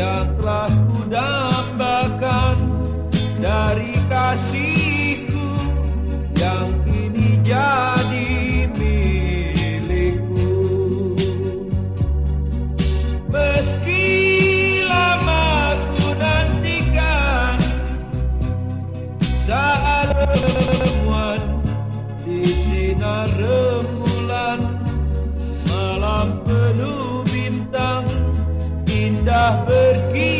yang telah kudambakan dari kasihku yang kini jadi milikku. Meski lama ku nantikan saat temuan di sinar rembulan malam penuh sudah pergi.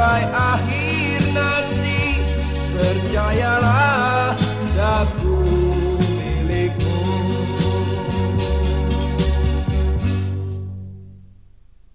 sampai akhir nanti. Percaya